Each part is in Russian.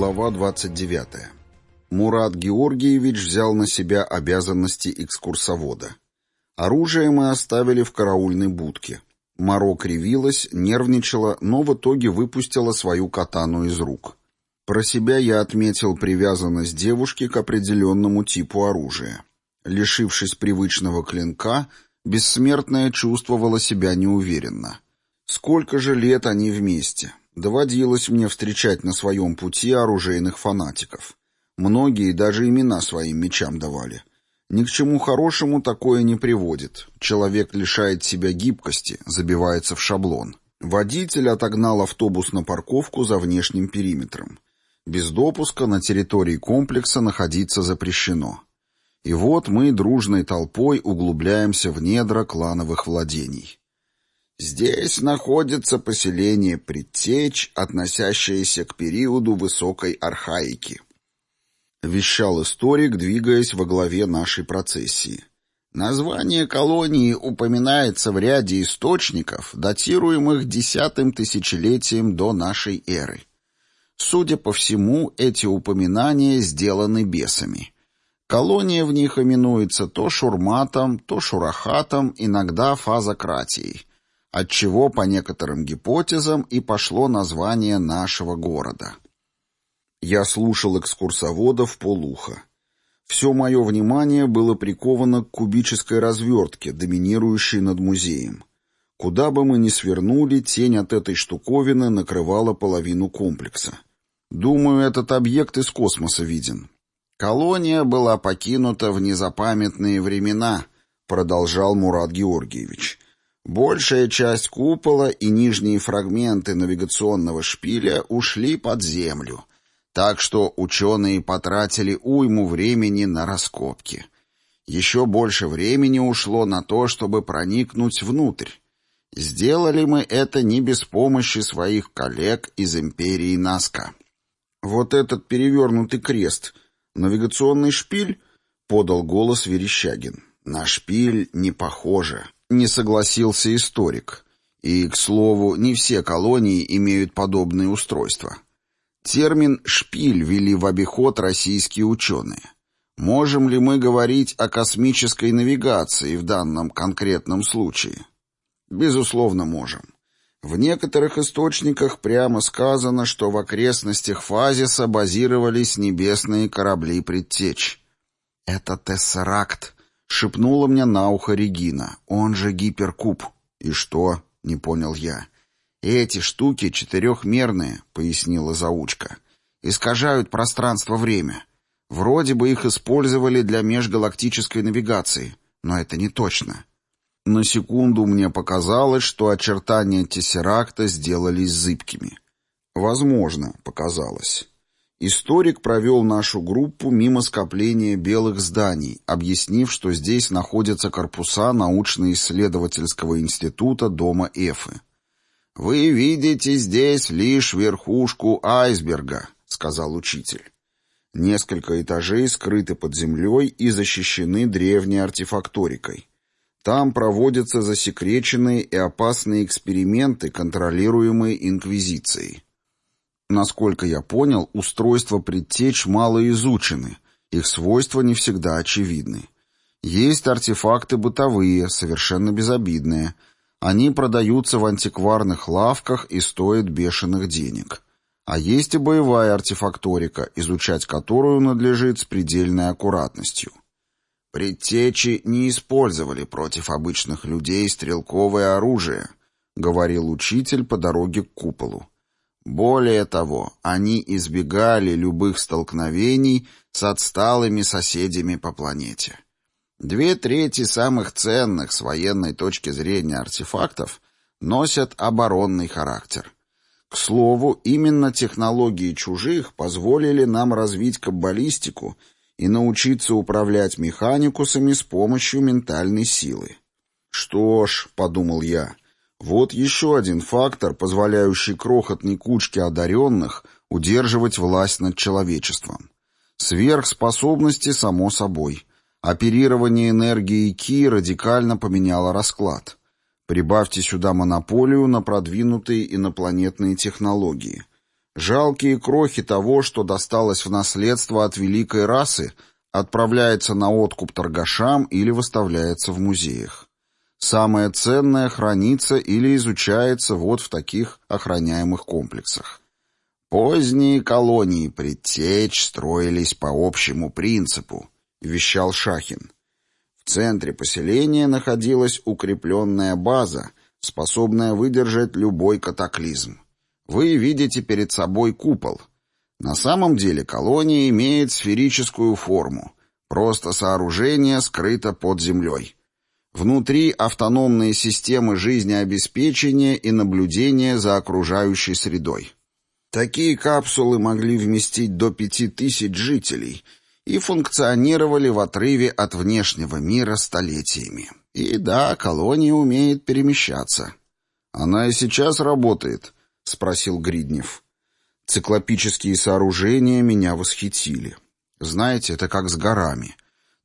Глава 29. Мурат Георгиевич взял на себя обязанности экскурсовода. Оружие мы оставили в караульной будке. Моро кривилась, нервничала, но в итоге выпустила свою катану из рук. Про себя я отметил привязанность девушки к определенному типу оружия. Лишившись привычного клинка, бессмертная чувствовала себя неуверенно. Сколько же лет они вместе? Доводилось мне встречать на своем пути оружейных фанатиков. Многие даже имена своим мечам давали. Ни к чему хорошему такое не приводит. Человек лишает себя гибкости, забивается в шаблон. Водитель отогнал автобус на парковку за внешним периметром. Без допуска на территории комплекса находиться запрещено. И вот мы дружной толпой углубляемся в недра клановых владений. Здесь находится поселение Предтеч, относящееся к периоду высокой архаики. Вещал историк, двигаясь во главе нашей процессии. Название колонии упоминается в ряде источников, датируемых десятым тысячелетием до нашей эры. Судя по всему, эти упоминания сделаны бесами. Колония в них именуется то Шурматом, то Шурахатом, иногда Фазократией отчего, по некоторым гипотезам, и пошло название нашего города. Я слушал экскурсовода в полуха. Все мое внимание было приковано к кубической развертке, доминирующей над музеем. Куда бы мы ни свернули, тень от этой штуковины накрывала половину комплекса. Думаю, этот объект из космоса виден. Колония была покинута в незапамятные времена, продолжал Мурат Георгиевич. Большая часть купола и нижние фрагменты навигационного шпиля ушли под землю, так что ученые потратили уйму времени на раскопки. Еще больше времени ушло на то, чтобы проникнуть внутрь. Сделали мы это не без помощи своих коллег из империи Наска. «Вот этот перевернутый крест, навигационный шпиль?» — подал голос Верещагин. «На шпиль не похоже». Не согласился историк. И, к слову, не все колонии имеют подобные устройства. Термин «шпиль» ввели в обиход российские ученые. Можем ли мы говорить о космической навигации в данном конкретном случае? Безусловно, можем. В некоторых источниках прямо сказано, что в окрестностях Фазиса базировались небесные корабли предтеч. Это Тессеракт, Шепнула мне на ухо Регина. Он же гиперкуб. И что? Не понял я. Эти штуки четырехмерные, пояснила заучка. Искажают пространство-время. Вроде бы их использовали для межгалактической навигации, но это не точно. На секунду мне показалось, что очертания Тессеракта сделались зыбкими. Возможно, показалось. Историк провел нашу группу мимо скопления белых зданий, объяснив, что здесь находятся корпуса научно-исследовательского института Дома Эфы. «Вы видите здесь лишь верхушку айсберга», — сказал учитель. Несколько этажей скрыты под землей и защищены древней артефакторикой. Там проводятся засекреченные и опасные эксперименты, контролируемые Инквизицией. Насколько я понял, устройства предтеч мало изучены, их свойства не всегда очевидны. Есть артефакты бытовые, совершенно безобидные. Они продаются в антикварных лавках и стоят бешеных денег. А есть и боевая артефакторика, изучать которую надлежит с предельной аккуратностью. «Предтечи не использовали против обычных людей стрелковое оружие», — говорил учитель по дороге к куполу. Более того, они избегали любых столкновений с отсталыми соседями по планете. Две трети самых ценных с военной точки зрения артефактов носят оборонный характер. К слову, именно технологии чужих позволили нам развить каббалистику и научиться управлять механикусами с помощью ментальной силы. «Что ж», — подумал я, вот еще один фактор, позволяющий крохотной кучке одаренных удерживать власть над человечеством. Сверхспособности, само собой. Оперирование энергией Ки радикально поменяло расклад. Прибавьте сюда монополию на продвинутые инопланетные технологии. Жалкие крохи того, что досталось в наследство от великой расы, отправляется на откуп торгашам или выставляется в музеях. Самое ценное хранится или изучается вот в таких охраняемых комплексах. «Поздние колонии предтеч строились по общему принципу», — вещал Шахин. В центре поселения находилась укрепленная база, способная выдержать любой катаклизм. Вы видите перед собой купол. На самом деле колония имеет сферическую форму. Просто сооружение скрыто под землей. Внутри автономные системы жизнеобеспечения и наблюдения за окружающей средой. Такие капсулы могли вместить до пяти тысяч жителей и функционировали в отрыве от внешнего мира столетиями. И да, колония умеет перемещаться. Она и сейчас работает —— спросил Гриднев. Циклопические сооружения меня восхитили. Знаете, это как с горами.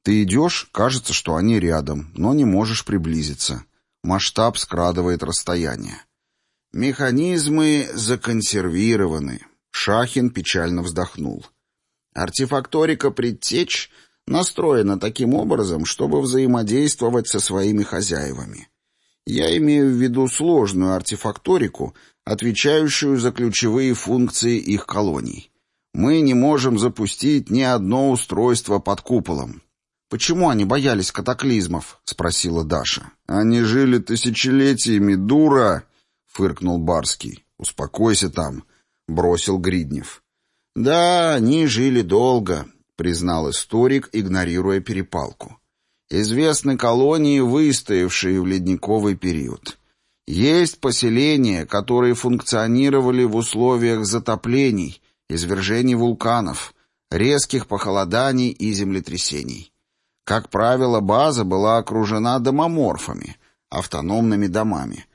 Ты идешь, кажется, что они рядом, но не можешь приблизиться. Масштаб скрадывает расстояние. Механизмы законсервированы. Шахин печально вздохнул. Артефакторика предтеч настроена таким образом, чтобы взаимодействовать со своими хозяевами. Я имею в виду сложную артефакторику, отвечающую за ключевые функции их колоний. Мы не можем запустить ни одно устройство под куполом. «Почему они боялись катаклизмов?» — спросила Даша. «Они жили тысячелетиями, дура!» — фыркнул Барский. «Успокойся там», — бросил Гриднев. «Да, они жили долго», — признал историк, игнорируя перепалку. «Известны колонии, выстоявшие в ледниковый период. Есть поселения, которые функционировали в условиях затоплений, извержений вулканов, резких похолоданий и землетрясений. Как правило, база была окружена домоморфами, автономными домами.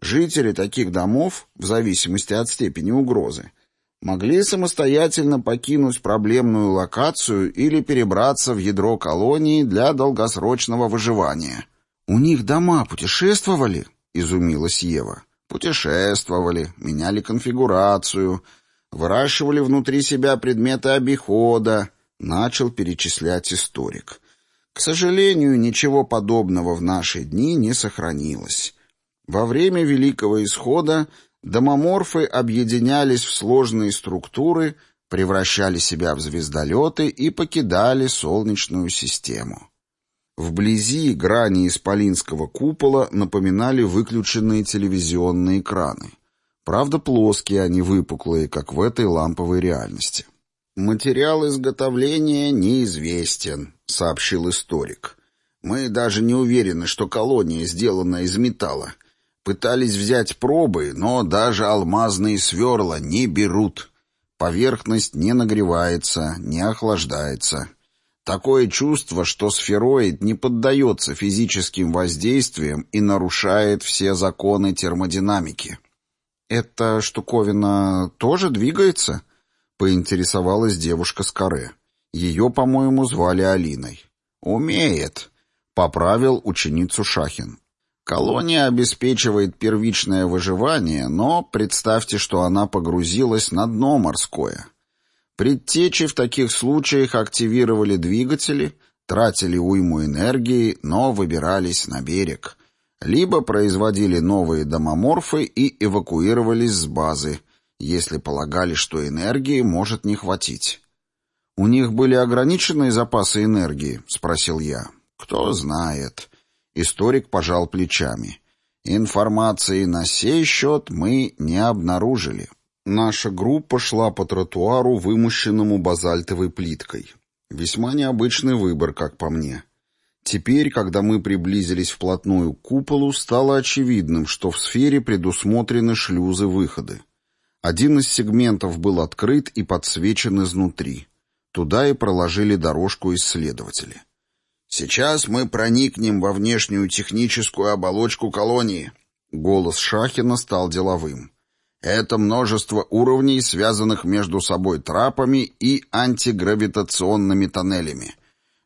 Жители таких домов, в зависимости от степени угрозы, могли самостоятельно покинуть проблемную локацию или перебраться в ядро колонии для долгосрочного выживания. «У них дома путешествовали?» — изумилась Ева. «Путешествовали, меняли конфигурацию, выращивали внутри себя предметы обихода», — начал перечислять историк. «К сожалению, ничего подобного в наши дни не сохранилось. Во время Великого Исхода домоморфы объединялись в сложные структуры, превращали себя в звездолеты и покидали Солнечную систему». Вблизи грани исполинского купола напоминали выключенные телевизионные экраны. Правда, плоские, они выпуклые, как в этой ламповой реальности. «Материал изготовления неизвестен», — сообщил историк. «Мы даже не уверены, что колония сделана из металла. Пытались взять пробы, но даже алмазные сверла не берут. Поверхность не нагревается, не охлаждается». Такое чувство, что сфероид не поддается физическим воздействиям и нарушает все законы термодинамики. «Эта штуковина тоже двигается?» — поинтересовалась девушка с каре. Ее, по-моему, звали Алиной. «Умеет», — поправил ученицу Шахин. «Колония обеспечивает первичное выживание, но представьте, что она погрузилась на дно морское». Предтечи в таких случаях активировали двигатели, тратили уйму энергии, но выбирались на берег. Либо производили новые домоморфы и эвакуировались с базы, если полагали, что энергии может не хватить. «У них были ограниченные запасы энергии?» — спросил я. «Кто знает». Историк пожал плечами. «Информации на сей счет мы не обнаружили». Наша группа шла по тротуару, вымощенному базальтовой плиткой. Весьма необычный выбор, как по мне. Теперь, когда мы приблизились вплотную к куполу, стало очевидным, что в сфере предусмотрены шлюзы-выходы. Один из сегментов был открыт и подсвечен изнутри. Туда и проложили дорожку исследователи. «Сейчас мы проникнем во внешнюю техническую оболочку колонии». Голос Шахина стал деловым. Это множество уровней, связанных между собой трапами и антигравитационными тоннелями.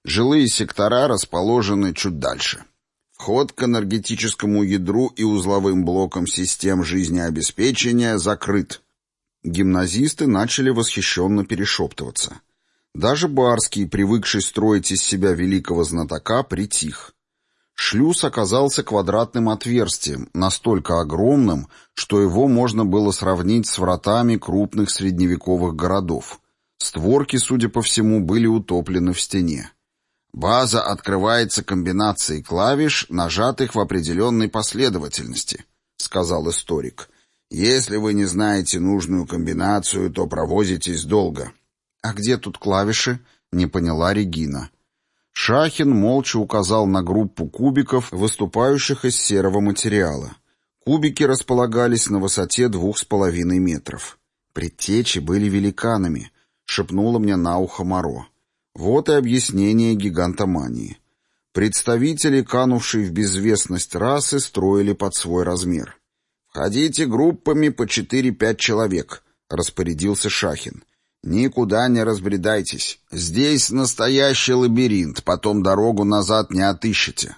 Жилые сектора расположены чуть дальше. Вход к энергетическому ядру и узловым блокам систем жизнеобеспечения закрыт. Гимназисты начали восхищенно перешептываться. Даже Барский, привыкший строить из себя великого знатока, притих. Шлюз оказался квадратным отверстием, настолько огромным, что его можно было сравнить с вратами крупных средневековых городов. Створки, судя по всему, были утоплены в стене. База открывается комбинацией клавиш, нажатых в определенной последовательности, сказал историк. Если вы не знаете нужную комбинацию, то провозитесь долго. А где тут клавиши? Не поняла Регина. Шахин молча указал на группу кубиков, выступающих из серого материала. Кубики располагались на высоте двух с половиной метров. Предтечи были великанами, шепнула мне на ухо Моро. Вот и объяснение гигантомании. Представители, канувшей в безвестность расы, строили под свой размер. «Входите группами по четыре-пять человек», — распорядился Шахин. «Никуда не разбредайтесь. Здесь настоящий лабиринт, потом дорогу назад не отыщете».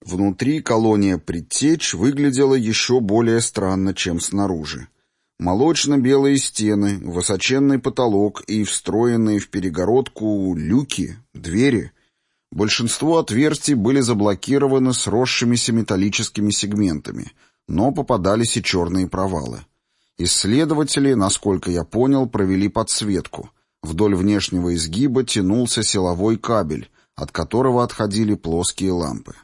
Внутри колония предтеч выглядела еще более странно, чем снаружи. Молочно-белые стены, высоченный потолок и встроенные в перегородку люки, двери. Большинство отверстий были заблокированы сросшимися металлическими сегментами, но попадались и черные провалы. Исследователи, насколько я понял, провели подсветку. Вдоль внешнего изгиба тянулся силовой кабель, от которого отходили плоские лампы.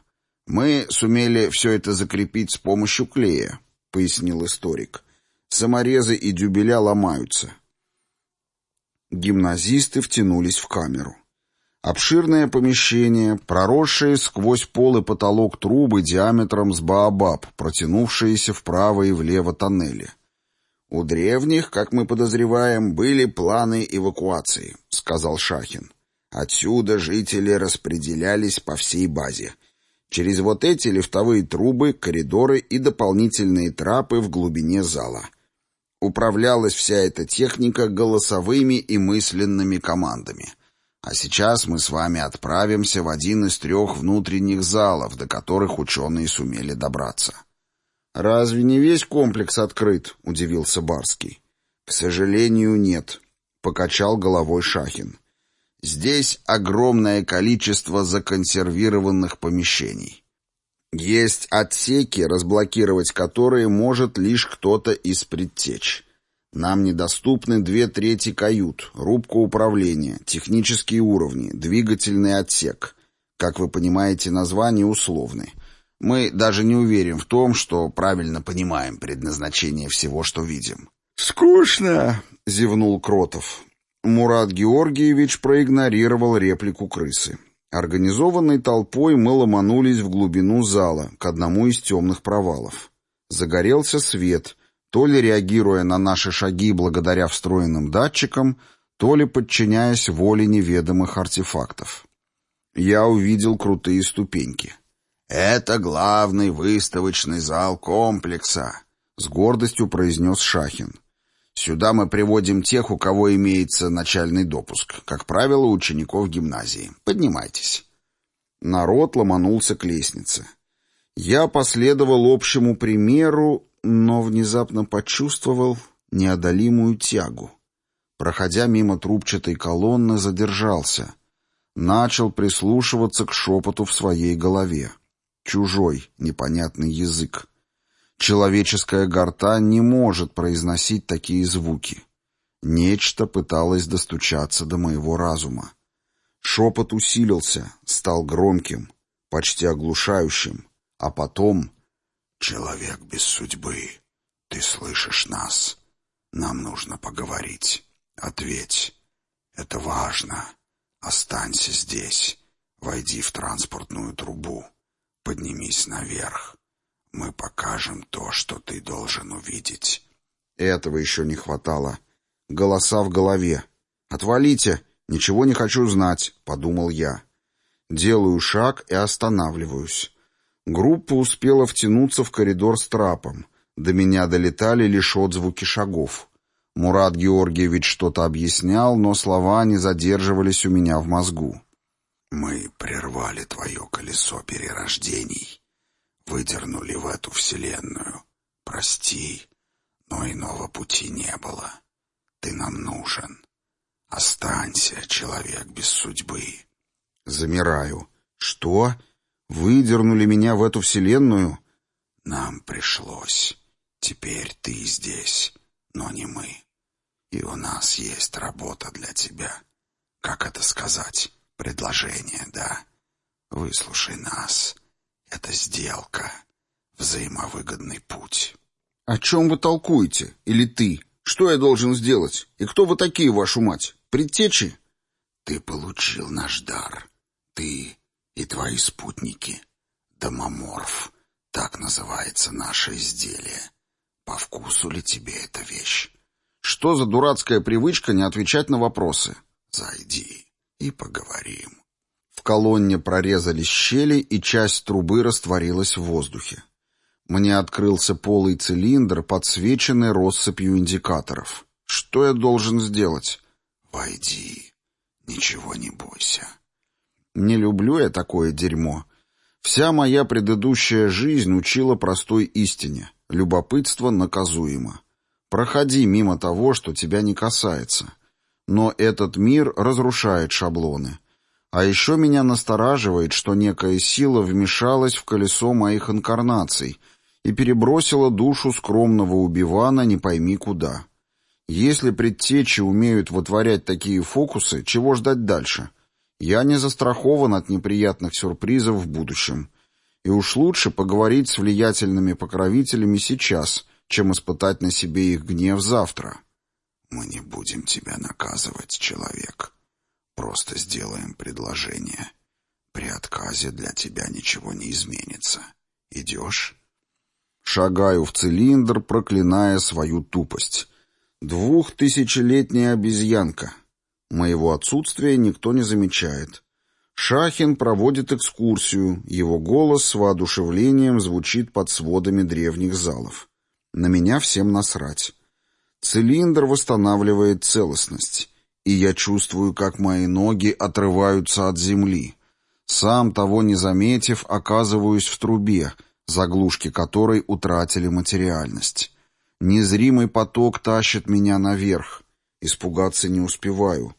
«Мы сумели все это закрепить с помощью клея», — пояснил историк. Саморезы и дюбеля ломаются. Гимназисты втянулись в камеру. Обширное помещение, проросшие сквозь пол и потолок трубы диаметром с баобаб, протянувшиеся вправо и влево тоннели. «У древних, как мы подозреваем, были планы эвакуации», — сказал Шахин. «Отсюда жители распределялись по всей базе. Через вот эти лифтовые трубы, коридоры и дополнительные трапы в глубине зала. Управлялась вся эта техника голосовыми и мысленными командами. А сейчас мы с вами отправимся в один из трех внутренних залов, до которых ученые сумели добраться. «Разве не весь комплекс открыт?» — удивился Барский. «К сожалению, нет», — покачал головой Шахин. «Здесь огромное количество законсервированных помещений. Есть отсеки, разблокировать которые может лишь кто-то из предтеч. Нам недоступны две трети кают, рубка управления, технические уровни, двигательный отсек. Как вы понимаете, названия условны. Мы даже не уверен в том, что правильно понимаем предназначение всего, что видим. «Скучно!» — зевнул Кротов. Мурат Георгиевич проигнорировал реплику крысы. Организованной толпой мы ломанулись в глубину зала, к одному из темных провалов. Загорелся свет, то ли реагируя на наши шаги благодаря встроенным датчикам, то ли подчиняясь воле неведомых артефактов. Я увидел крутые ступеньки. «Это главный выставочный зал комплекса», — с гордостью произнес Шахин. Сюда мы приводим тех, у кого имеется начальный допуск, как правило, учеников гимназии. Поднимайтесь. Народ ломанулся к лестнице. Я последовал общему примеру, но внезапно почувствовал неодолимую тягу. Проходя мимо трубчатой колонны, задержался. Начал прислушиваться к шепоту в своей голове. Чужой, непонятный язык. Человеческая гортань не может произносить такие звуки. Нечто пыталось достучаться до моего разума. Шепот усилился, стал громким, почти оглушающим, а потом... «Человек без судьбы, ты слышишь нас? Нам нужно поговорить. Ответь. Это важно. Останься здесь. Войди в транспортную трубу. Поднимись наверх. Мы покажем то, что ты должен увидеть. Этого еще не хватало. Голоса в голове. «Отвалите! Ничего не хочу знать», — подумал я. Делаю шаг и останавливаюсь. Группа успела втянуться в коридор с трапом. До меня долетали лишь отзвуки шагов. Мурат Георгиевич что-то объяснял, но слова не задерживались у меня в мозгу. «Мы прервали твое колесо перерождений», выдернули в эту вселенную. Прости, но иного пути не было. Ты нам нужен. Останься, человек без судьбы. Замираю. Что? Выдернули меня в эту вселенную? Нам пришлось. Теперь ты здесь, но не мы. И у нас есть работа для тебя. Как это сказать? Предложение, да? Выслушай нас. Это сделка. Взаимовыгодный путь. О чем вы толкуете? Или ты? Что я должен сделать? И кто вы такие, вашу мать? Предтечи? Ты получил наш дар. Ты и твои спутники. Домоморф. Так называется наше изделие. По вкусу ли тебе эта вещь? Что за дурацкая привычка не отвечать на вопросы? Зайди и поговорим. В колонне прорезались щели, и часть трубы растворилась в воздухе. Мне открылся полый цилиндр, подсвеченный россыпью индикаторов. Что я должен сделать? Войди. Ничего не бойся. Не люблю я такое дерьмо. Вся моя предыдущая жизнь учила простой истине. Любопытство наказуемо. Проходи мимо того, что тебя не касается. Но этот мир разрушает шаблоны. А еще меня настораживает, что некая сила вмешалась в колесо моих инкарнаций и перебросила душу скромного убивана не пойми куда. Если предтечи умеют вытворять такие фокусы, чего ждать дальше? Я не застрахован от неприятных сюрпризов в будущем. И уж лучше поговорить с влиятельными покровителями сейчас, чем испытать на себе их гнев завтра. Мы не будем тебя наказывать, человек. Просто сделаем предложение. При отказе для тебя ничего не изменится. Идешь? Шагаю в цилиндр, проклиная свою тупость. Двухтысячелетняя обезьянка. Моего отсутствия никто не замечает. Шахин проводит экскурсию, его голос с воодушевлением звучит под сводами древних залов. На меня всем насрать. Цилиндр восстанавливает целостность, и я чувствую, как мои ноги отрываются от земли. Сам того не заметив, оказываюсь в трубе, заглушки которой утратили материальность. Незримый поток тащит меня наверх. Испугаться не успеваю.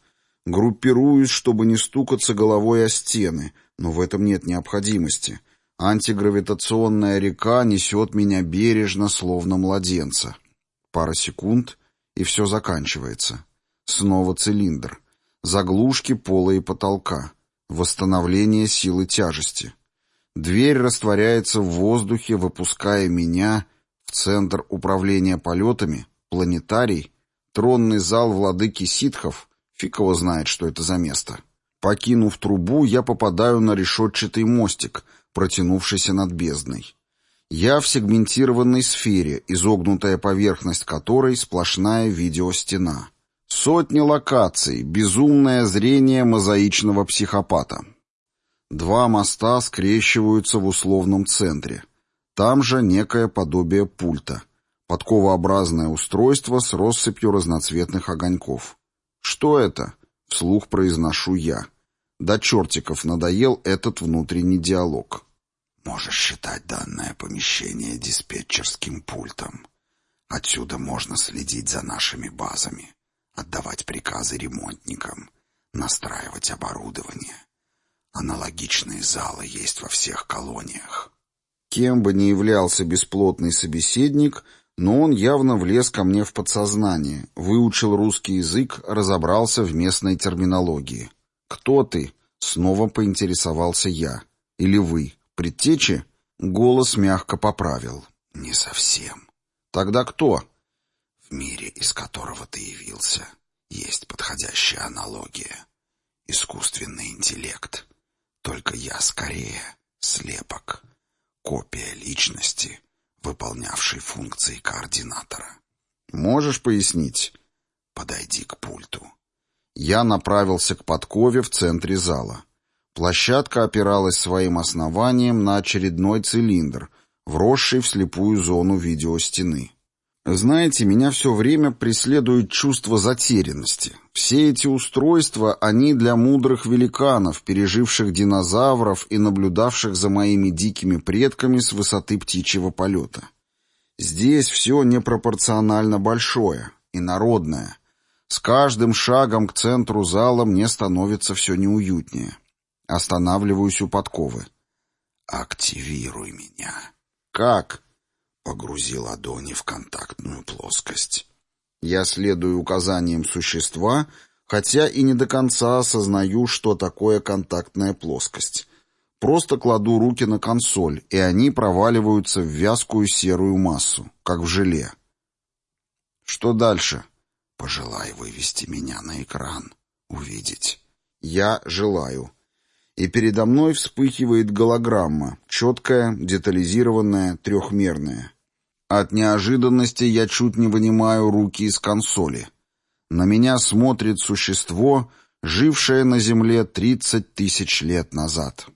Группируюсь, чтобы не стукаться головой о стены, но в этом нет необходимости. Антигравитационная река несет меня бережно, словно младенца. Пара секунд, и все заканчивается. Снова цилиндр. Заглушки пола и потолка. Восстановление силы тяжести. Дверь растворяется в воздухе, выпуская меня в центр управления полетами, планетарий, тронный зал владыки ситхов, фиг его знает, что это за место. Покинув трубу, я попадаю на решетчатый мостик, протянувшийся над бездной. Я в сегментированной сфере, изогнутая поверхность которой сплошная видеостена. Сотни локаций, безумное зрение мозаичного психопата. Два моста скрещиваются в условном центре. Там же некое подобие пульта. Подковообразное устройство с россыпью разноцветных огоньков. «Что это?» — вслух произношу я. До чертиков надоел этот внутренний диалог. Можешь считать данное помещение диспетчерским пультом. Отсюда можно следить за нашими базами, отдавать приказы ремонтникам, настраивать оборудование. Аналогичные залы есть во всех колониях. Кем бы ни являлся бесплотный собеседник, но он явно влез ко мне в подсознание, выучил русский язык, разобрался в местной терминологии. «Кто ты?» — снова поинтересовался я. «Или вы?» Предтечи? Голос мягко поправил. Не совсем. Тогда кто? В мире, из которого ты явился, есть подходящая аналогия. Искусственный интеллект. Только я скорее слепок. Копия личности, выполнявшей функции координатора. Можешь пояснить? Подойди к пульту. Я направился к подкове в центре зала. Площадка опиралась своим основанием на очередной цилиндр, вросший в слепую зону видеостены. Знаете, меня все время преследует чувство затерянности. Все эти устройства, они для мудрых великанов, переживших динозавров и наблюдавших за моими дикими предками с высоты птичьего полета. Здесь все непропорционально большое и народное. С каждым шагом к центру зала мне становится все неуютнее. Останавливаюсь у подковы. «Активируй меня». «Как?» Погрузи ладони в контактную плоскость. Я следую указаниям существа, хотя и не до конца осознаю, что такое контактная плоскость. Просто кладу руки на консоль, и они проваливаются в вязкую серую массу, как в желе. Что дальше? Пожелай вывести меня на экран, увидеть. Я желаю. И передо мной вспыхивает голограмма, четкая, детализированная, трехмерная. От неожиданности я чуть не вынимаю руки из консоли. На меня смотрит существо, жившее на Земле 30 тысяч лет назад.